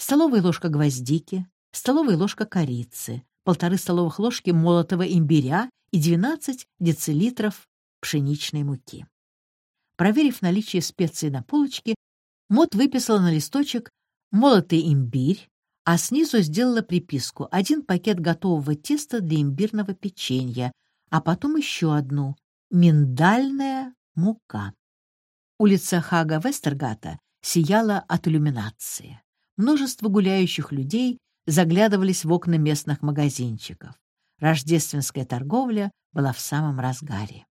столовая ложка гвоздики, столовая ложка корицы, полторы столовых ложки молотого имбиря и 12 децилитров пшеничной муки. Проверив наличие специй на полочке, Мот выписала на листочек молотый имбирь, а снизу сделала приписку «один пакет готового теста для имбирного печенья», а потом еще одну «миндальная мука». Улица Хага Вестергата сияла от иллюминации множество гуляющих людей заглядывались в окна местных магазинчиков. Рождественская торговля была в самом разгаре.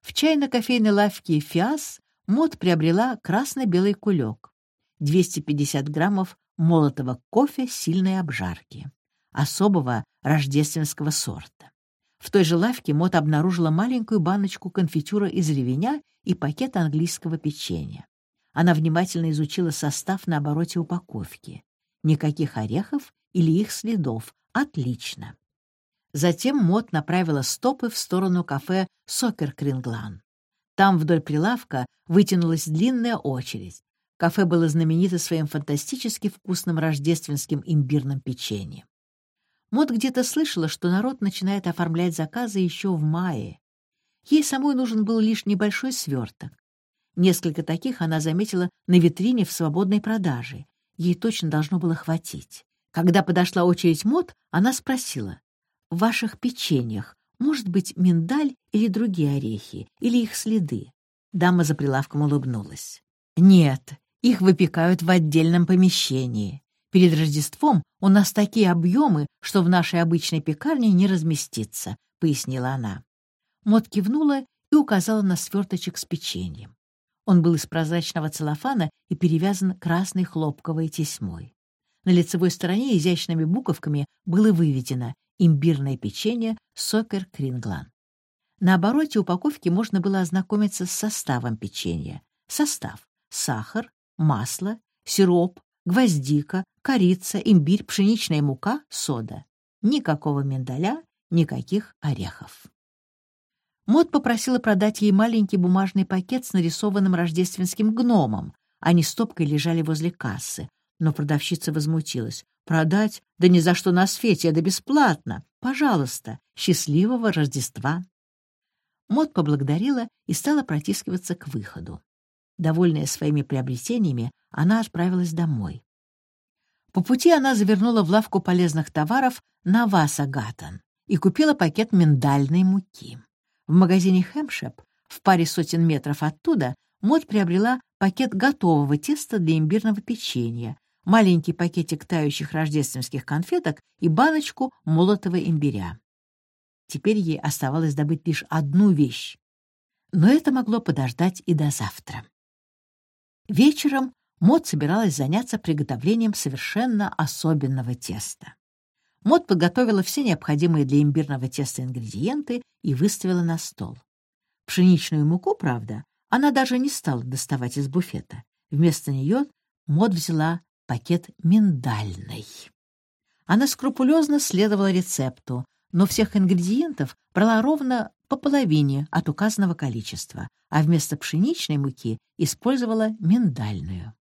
В чайно-кофейной лавке «Фиас» Мод приобрела красно-белый кулек, 250 граммов молотого кофе сильной обжарки, особого рождественского сорта. В той же лавке Мод обнаружила маленькую баночку конфитюра из ревеня и пакет английского печенья. Она внимательно изучила состав на обороте упаковки. Никаких орехов или их следов. Отлично. Затем Мот направила стопы в сторону кафе «Сокер Кринглан». Там вдоль прилавка вытянулась длинная очередь. Кафе было знаменито своим фантастически вкусным рождественским имбирным печеньем. Мот где-то слышала, что народ начинает оформлять заказы еще в мае. Ей самой нужен был лишь небольшой сверток. Несколько таких она заметила на витрине в свободной продаже. Ей точно должно было хватить. Когда подошла очередь мод, она спросила, «В ваших печеньях может быть миндаль или другие орехи, или их следы?» Дама за прилавком улыбнулась. «Нет, их выпекают в отдельном помещении. Перед Рождеством у нас такие объемы, что в нашей обычной пекарне не разместится», — пояснила она. Мот кивнула и указала на сверточек с печеньем. Он был из прозрачного целлофана и перевязан красной хлопковой тесьмой. На лицевой стороне изящными буковками было выведено «Имбирное печенье Сокер Кринглан». На обороте упаковки можно было ознакомиться с составом печенья. Состав — сахар, масло, сироп, гвоздика, корица, имбирь, пшеничная мука, сода. Никакого миндаля, никаких орехов. Мот попросила продать ей маленький бумажный пакет с нарисованным рождественским гномом. Они стопкой лежали возле кассы. Но продавщица возмутилась. «Продать? Да ни за что на свете, это бесплатно! Пожалуйста! Счастливого Рождества!» Мод поблагодарила и стала протискиваться к выходу. Довольная своими приобретениями, она отправилась домой. По пути она завернула в лавку полезных товаров на Васагатан и купила пакет миндальной муки. В магазине Хэмшеп в паре сотен метров оттуда Мод приобрела пакет готового теста для имбирного печенья, маленький пакетик тающих рождественских конфеток и баночку молотого имбиря. Теперь ей оставалось добыть лишь одну вещь. Но это могло подождать и до завтра. Вечером Мод собиралась заняться приготовлением совершенно особенного теста. Мод подготовила все необходимые для имбирного теста ингредиенты и выставила на стол. Пшеничную муку, правда, она даже не стала доставать из буфета. Вместо нее Мод взяла пакет миндальной. Она скрупулезно следовала рецепту, но всех ингредиентов брала ровно по половине от указанного количества, а вместо пшеничной муки использовала миндальную.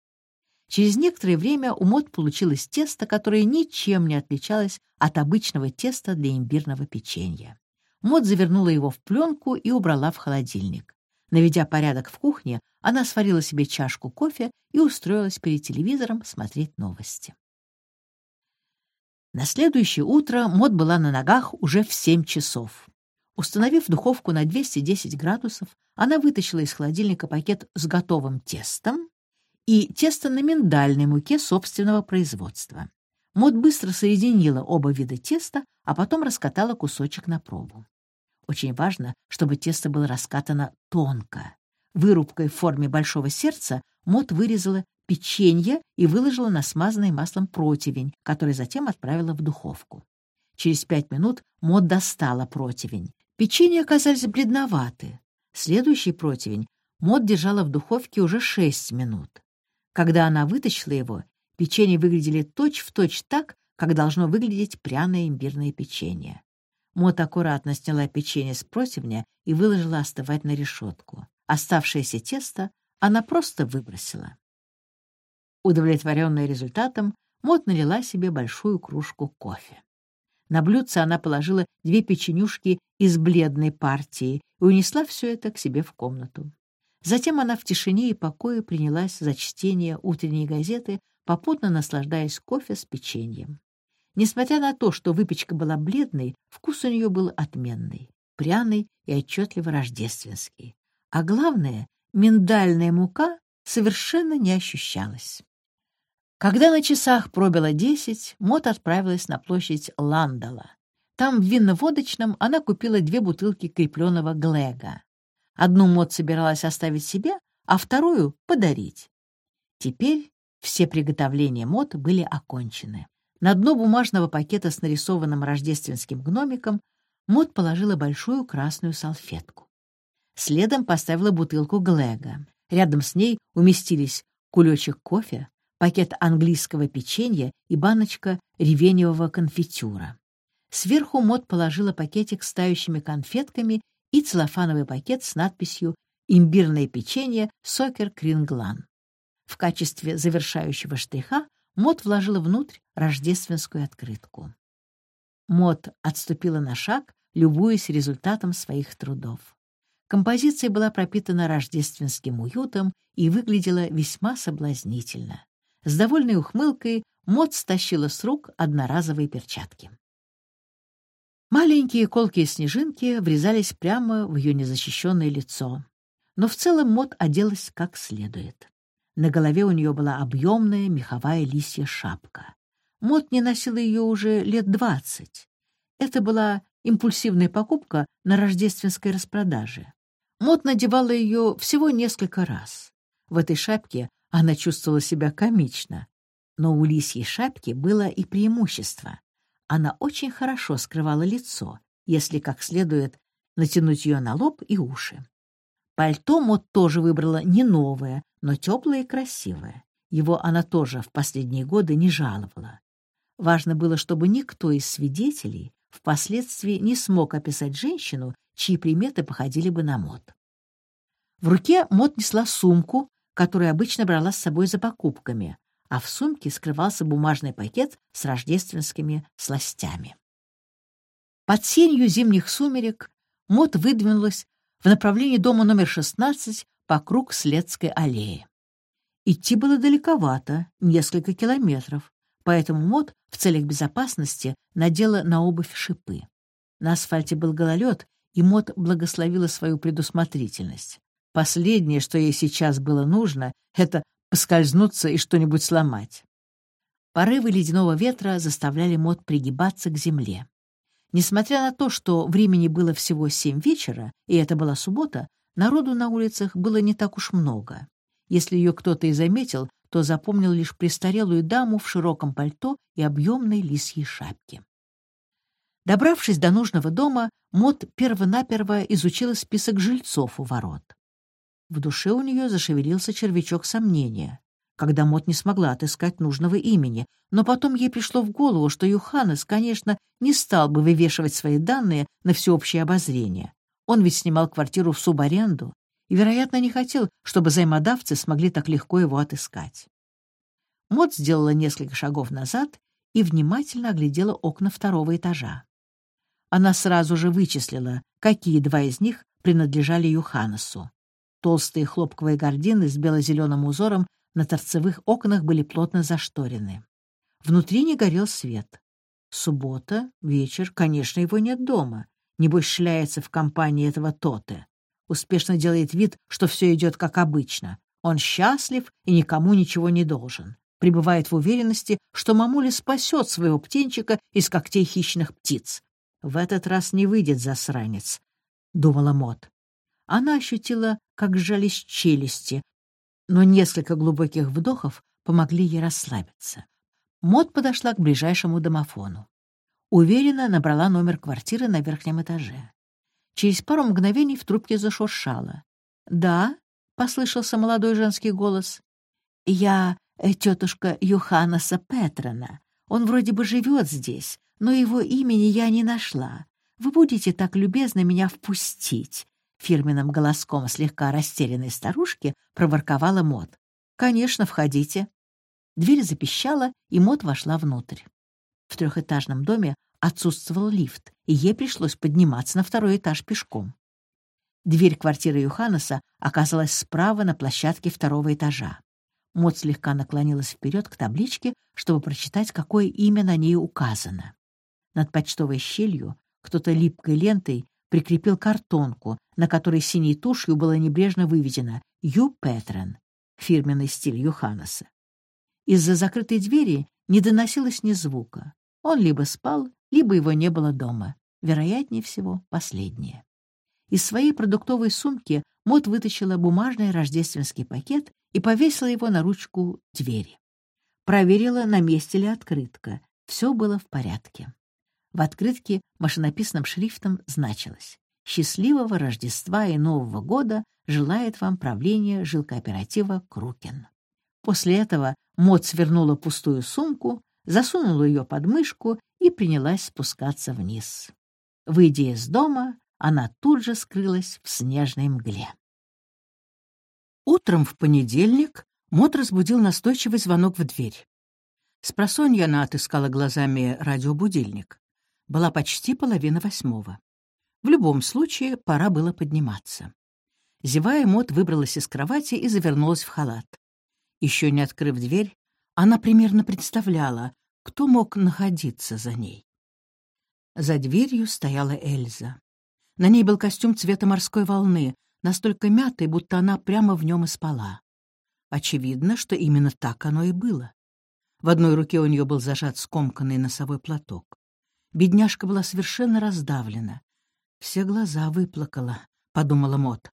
Через некоторое время у Мод получилось тесто, которое ничем не отличалось от обычного теста для имбирного печенья. Мод завернула его в пленку и убрала в холодильник. Наведя порядок в кухне, она сварила себе чашку кофе и устроилась перед телевизором смотреть новости. На следующее утро Мод была на ногах уже в 7 часов. Установив духовку на 210 градусов, она вытащила из холодильника пакет с готовым тестом и тесто на миндальной муке собственного производства. Мод быстро соединила оба вида теста, а потом раскатала кусочек на пробу. Очень важно, чтобы тесто было раскатано тонко. Вырубкой в форме большого сердца Мод вырезала печенье и выложила на смазанный маслом противень, который затем отправила в духовку. Через пять минут Мод достала противень. Печенья оказались бледноваты. Следующий противень Мод держала в духовке уже шесть минут. Когда она вытащила его, печенья выглядели точь-в-точь точь так, как должно выглядеть пряное имбирное печенье. Мот аккуратно сняла печенье с противня и выложила остывать на решетку. Оставшееся тесто она просто выбросила. Удовлетворенная результатом, Мот налила себе большую кружку кофе. На блюдце она положила две печенюшки из бледной партии и унесла все это к себе в комнату. Затем она в тишине и покое принялась за чтение утренней газеты, попутно наслаждаясь кофе с печеньем. Несмотря на то, что выпечка была бледной, вкус у нее был отменный, пряный и отчетливо рождественский. А главное, миндальная мука совершенно не ощущалась. Когда на часах пробило десять, Мот отправилась на площадь Ландала. Там, в винно-водочном, она купила две бутылки крепленного Глега. Одну Мот собиралась оставить себе, а вторую — подарить. Теперь все приготовления Мот были окончены. На дно бумажного пакета с нарисованным рождественским гномиком Мот положила большую красную салфетку. Следом поставила бутылку Глега. Рядом с ней уместились кулечек кофе, пакет английского печенья и баночка ревеневого конфитюра. Сверху Мот положила пакетик с тающими конфетками и целлофановый пакет с надписью «Имбирное печенье Сокер Кринглан». В качестве завершающего штриха Мот вложила внутрь рождественскую открытку. Мот отступила на шаг, любуясь результатом своих трудов. Композиция была пропитана рождественским уютом и выглядела весьма соблазнительно. С довольной ухмылкой Мот стащила с рук одноразовые перчатки. Маленькие колкие снежинки врезались прямо в ее незащищенное лицо. Но в целом Мот оделась как следует. На голове у нее была объемная меховая лисья шапка. Мот не носила ее уже лет двадцать. Это была импульсивная покупка на рождественской распродаже. Мот надевала ее всего несколько раз. В этой шапке она чувствовала себя комично. Но у лисьей шапки было и преимущество она очень хорошо скрывала лицо, если как следует натянуть ее на лоб и уши. Пальто Мот тоже выбрала не новое, но теплое и красивое. Его она тоже в последние годы не жаловала. Важно было, чтобы никто из свидетелей впоследствии не смог описать женщину, чьи приметы походили бы на Мот. В руке Мот несла сумку, которую обычно брала с собой за покупками, а в сумке скрывался бумажный пакет с рождественскими сластями. Под сенью зимних сумерек Мот выдвинулась в направлении дома номер 16 по круг Следской аллеи. Идти было далековато, несколько километров, поэтому Мот в целях безопасности надела на обувь шипы. На асфальте был гололед, и Мот благословила свою предусмотрительность. Последнее, что ей сейчас было нужно, — это поскользнуться и что-нибудь сломать. Порывы ледяного ветра заставляли Мот пригибаться к земле. Несмотря на то, что времени было всего семь вечера, и это была суббота, народу на улицах было не так уж много. Если ее кто-то и заметил, то запомнил лишь престарелую даму в широком пальто и объемной лисьей шапке. Добравшись до нужного дома, Мот первонаперво изучила список жильцов у ворот. В душе у нее зашевелился червячок сомнения, когда Мот не смогла отыскать нужного имени, но потом ей пришло в голову, что Юханес, конечно, не стал бы вывешивать свои данные на всеобщее обозрение. Он ведь снимал квартиру в субаренду, и, вероятно, не хотел, чтобы взаимодавцы смогли так легко его отыскать. Мот сделала несколько шагов назад и внимательно оглядела окна второго этажа. Она сразу же вычислила, какие два из них принадлежали Юханесу. Толстые хлопковые гардины с бело-зеленым узором на торцевых окнах были плотно зашторены. Внутри не горел свет. Суббота, вечер, конечно, его нет дома. Небось, шляется в компании этого Тоте успешно делает вид, что все идет как обычно. Он счастлив и никому ничего не должен. Пребывает в уверенности, что мамуля спасет своего птенчика из когтей хищных птиц. В этот раз не выйдет засранец, — думала Мот. Она ощутила, как сжались челюсти, но несколько глубоких вдохов помогли ей расслабиться. Мот подошла к ближайшему домофону. Уверенно набрала номер квартиры на верхнем этаже. Через пару мгновений в трубке зашуршало. «Да?» — послышался молодой женский голос. «Я э, тетушка Йоханнеса Петрона. Он вроде бы живет здесь, но его имени я не нашла. Вы будете так любезно меня впустить?» Фирменным голоском слегка растерянной старушки проворковала Мот. «Конечно, входите». Дверь запищала, и Мот вошла внутрь. В трехэтажном доме отсутствовал лифт, и ей пришлось подниматься на второй этаж пешком. Дверь квартиры Юханеса оказалась справа на площадке второго этажа. Мот слегка наклонилась вперед к табличке, чтобы прочитать, какое имя на ней указано. Над почтовой щелью кто-то липкой лентой прикрепил картонку, на которой синей тушью было небрежно выведено «Ю Петрен» — фирменный стиль Юханеса. Из-за закрытой двери не доносилось ни звука. Он либо спал, либо его не было дома. Вероятнее всего, последнее. Из своей продуктовой сумки Мот вытащила бумажный рождественский пакет и повесила его на ручку двери. Проверила, на месте ли открытка. Все было в порядке. В открытке машинописным шрифтом значилось «Счастливого Рождества и Нового года желает вам правление жилкооператива «Крукен». После этого Мот свернула пустую сумку, засунула ее под мышку и принялась спускаться вниз. Выйдя из дома, она тут же скрылась в снежной мгле. Утром в понедельник Мот разбудил настойчивый звонок в дверь. Спросонья она отыскала глазами радиобудильник. Была почти половина восьмого. В любом случае, пора было подниматься. Зевая, Мот выбралась из кровати и завернулась в халат. Еще не открыв дверь, она примерно представляла, кто мог находиться за ней. За дверью стояла Эльза. На ней был костюм цвета морской волны, настолько мятый, будто она прямо в нем и спала. Очевидно, что именно так оно и было. В одной руке у нее был зажат скомканный носовой платок. Бедняжка была совершенно раздавлена. Все глаза выплакала, — подумала Мот.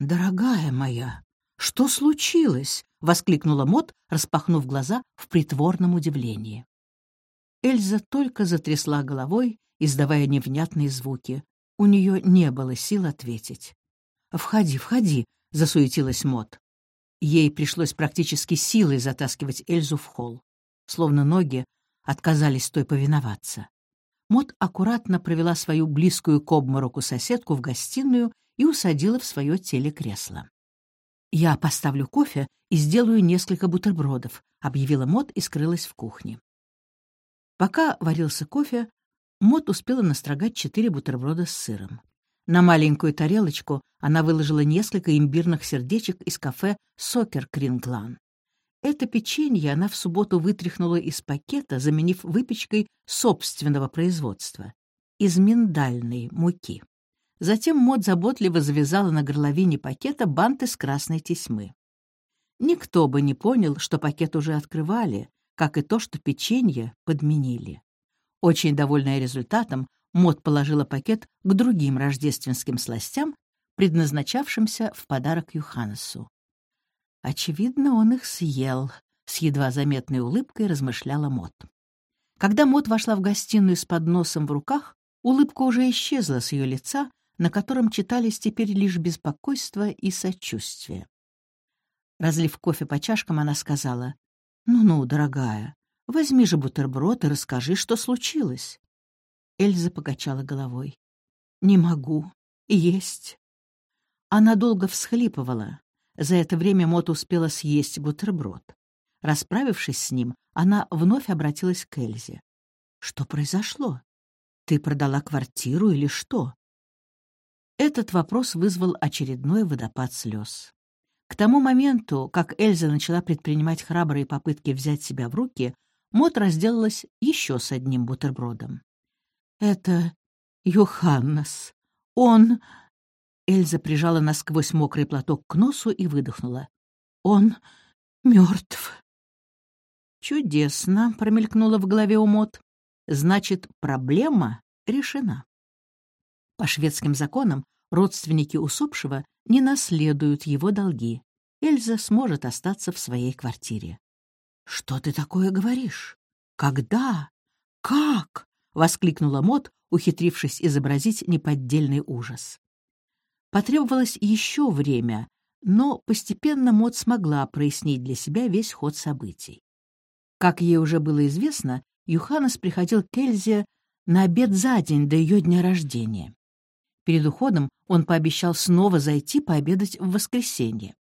«Дорогая моя, что случилось?» — воскликнула Мот, распахнув глаза в притворном удивлении. Эльза только затрясла головой, издавая невнятные звуки. У нее не было сил ответить. «Входи, входи», — засуетилась Мот. Ей пришлось практически силой затаскивать Эльзу в холл, словно ноги отказались той повиноваться. Мот аккуратно провела свою близкую к обмороку соседку в гостиную и усадила в свое телекресло. «Я поставлю кофе и сделаю несколько бутербродов», — объявила Мот и скрылась в кухне. Пока варился кофе, Мот успела настрогать четыре бутерброда с сыром. На маленькую тарелочку она выложила несколько имбирных сердечек из кафе «Сокер Кринглан». Это печенье она в субботу вытряхнула из пакета, заменив выпечкой собственного производства — из миндальной муки. Затем Мод заботливо завязала на горловине пакета бант из красной тесьмы. Никто бы не понял, что пакет уже открывали, как и то, что печенье подменили. Очень довольная результатом, Мод положила пакет к другим рождественским сластям, предназначавшимся в подарок Юханесу. Очевидно, он их съел, с едва заметной улыбкой размышляла Мот. Когда Мот вошла в гостиную с подносом в руках, улыбка уже исчезла с ее лица, на котором читались теперь лишь беспокойство и сочувствие. Разлив кофе по чашкам, она сказала, «Ну-ну, дорогая, возьми же бутерброд и расскажи, что случилось». Эльза покачала головой. «Не могу. Есть». Она долго всхлипывала. За это время Мот успела съесть бутерброд. Расправившись с ним, она вновь обратилась к Эльзе. «Что произошло? Ты продала квартиру или что?» Этот вопрос вызвал очередной водопад слез. К тому моменту, как Эльза начала предпринимать храбрые попытки взять себя в руки, Мот разделалась еще с одним бутербродом. «Это Йоханнес. Он...» Эльза прижала насквозь мокрый платок к носу и выдохнула. «Он мертв. «Чудесно», — промелькнула в голове у Мот. «Значит, проблема решена». По шведским законам родственники усопшего не наследуют его долги. Эльза сможет остаться в своей квартире. «Что ты такое говоришь? Когда? Как?» — воскликнула Мот, ухитрившись изобразить неподдельный ужас. Потребовалось еще время, но постепенно Мот смогла прояснить для себя весь ход событий. Как ей уже было известно, Юханес приходил к Эльзе на обед за день до ее дня рождения. Перед уходом он пообещал снова зайти пообедать в воскресенье.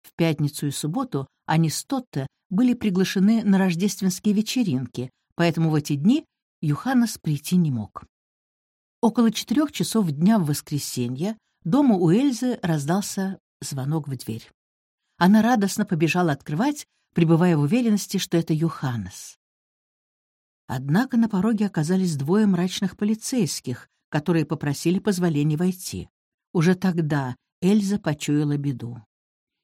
В пятницу и субботу они с Тотте были приглашены на рождественские вечеринки, поэтому в эти дни Юханес прийти не мог. Около четырех часов дня в воскресенье дома у Эльзы раздался звонок в дверь. Она радостно побежала открывать, пребывая в уверенности, что это Юханес. Однако на пороге оказались двое мрачных полицейских, которые попросили позволения войти. Уже тогда Эльза почуяла беду.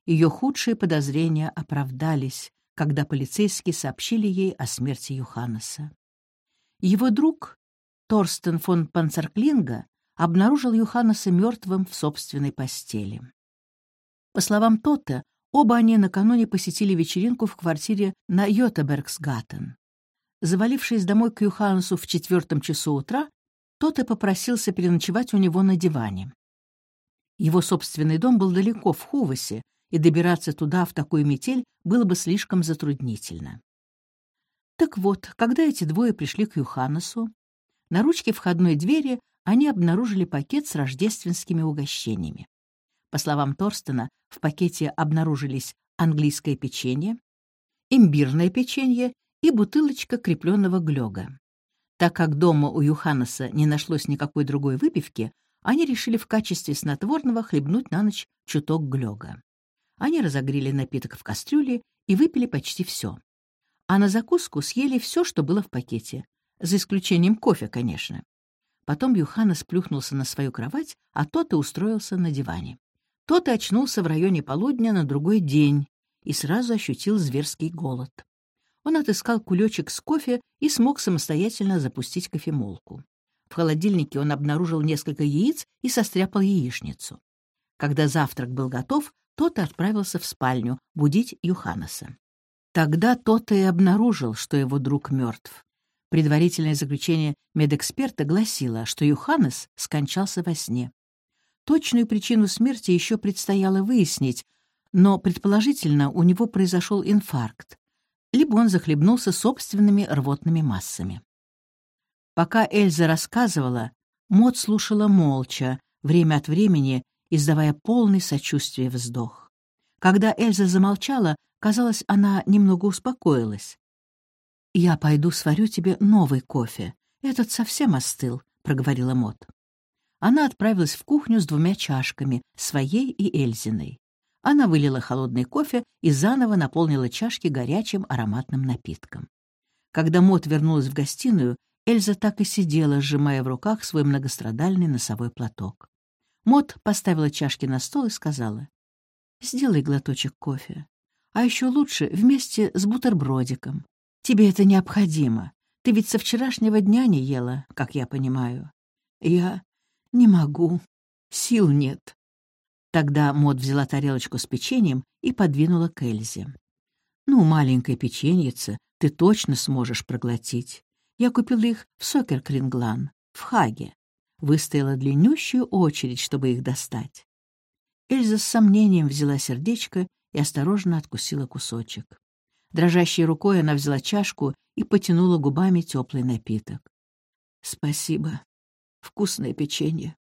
Ее худшие подозрения оправдались, когда полицейские сообщили ей о смерти Юханеса. Его друг, Торстен фон Панцерклинга, обнаружил Юханеса мертвым в собственной постели. По словам Тота, оба они накануне посетили вечеринку в квартире на Йотебергсгаттен. Завалившись домой к Юханесу в четвертом часу утра, тот и попросился переночевать у него на диване. Его собственный дом был далеко, в Хувасе, и добираться туда в такую метель было бы слишком затруднительно. Так вот, когда эти двое пришли к Юханесу, на ручке входной двери они обнаружили пакет с рождественскими угощениями. По словам Торстена, в пакете обнаружились английское печенье, имбирное печенье и бутылочка крепленного глёга. Так как дома у Юханнеса не нашлось никакой другой выпивки, они решили в качестве снотворного хлебнуть на ночь чуток глёга. Они разогрели напиток в кастрюле и выпили почти все. А на закуску съели все, что было в пакете, за исключением кофе, конечно. Потом Юханес плюхнулся на свою кровать, а тот и устроился на диване. Тот и очнулся в районе полудня на другой день и сразу ощутил зверский голод он отыскал кулечек с кофе и смог самостоятельно запустить кофемолку. В холодильнике он обнаружил несколько яиц и состряпал яичницу. Когда завтрак был готов, тот отправился в спальню будить Юханаса. Тогда тот и обнаружил, что его друг мертв. Предварительное заключение медэксперта гласило, что Юханес скончался во сне. Точную причину смерти еще предстояло выяснить, но, предположительно, у него произошел инфаркт, либо он захлебнулся собственными рвотными массами. Пока Эльза рассказывала, Мот слушала молча, время от времени издавая полный сочувствия вздох. Когда Эльза замолчала, казалось, она немного успокоилась. «Я пойду сварю тебе новый кофе. Этот совсем остыл», — проговорила Мот. Она отправилась в кухню с двумя чашками, своей и Эльзиной. Она вылила холодный кофе и заново наполнила чашки горячим ароматным напитком. Когда Мот вернулась в гостиную, Эльза так и сидела, сжимая в руках свой многострадальный носовой платок. Мот поставила чашки на стол и сказала, «Сделай глоточек кофе. А еще лучше вместе с бутербродиком. Тебе это необходимо. Ты ведь со вчерашнего дня не ела, как я понимаю». «Я не могу. Сил нет». Тогда Мот взяла тарелочку с печеньем и подвинула к Эльзе. «Ну, маленькая печеньица, ты точно сможешь проглотить. Я купила их в Сокеркринглан, в Хаге. Выстояла длиннющую очередь, чтобы их достать. Эльза с сомнением взяла сердечко и осторожно откусила кусочек. Дрожащей рукой она взяла чашку и потянула губами теплый напиток. «Спасибо. Вкусное печенье.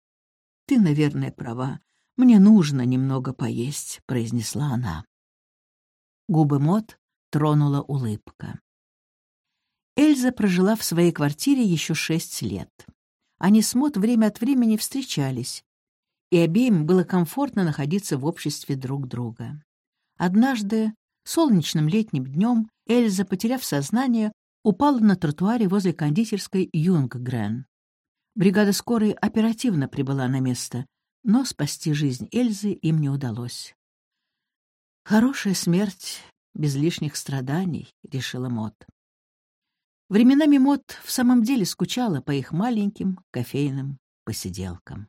Ты, наверное, права. Мне нужно немного поесть», — произнесла она. Губы Мот тронула улыбка. Эльза прожила в своей квартире еще шесть лет. Они с Мот время от времени встречались, и обеим было комфортно находиться в обществе друг друга. Однажды, солнечным летним днем, Эльза, потеряв сознание, упала на тротуаре возле кондитерской Юнггрен. Бригада скорой оперативно прибыла на место, но спасти жизнь Эльзы им не удалось. «Хорошая смерть, без лишних страданий», — решила Мот. Временами Мот в самом деле скучала по их маленьким кофейным посиделкам.